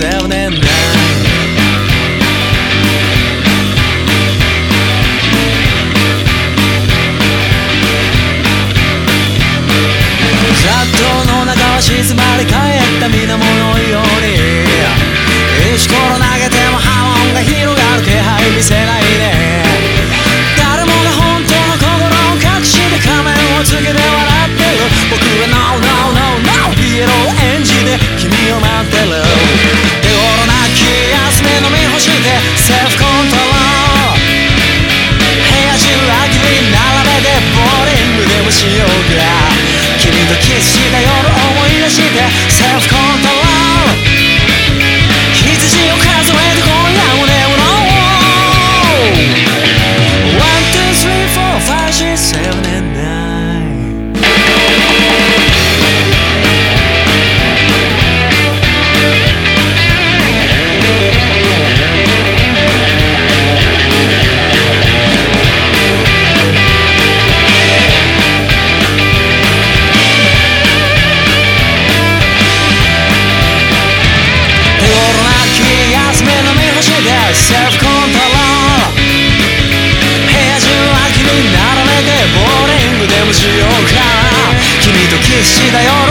7 and 9沈まり返った水面 seu Self-control 必死だよ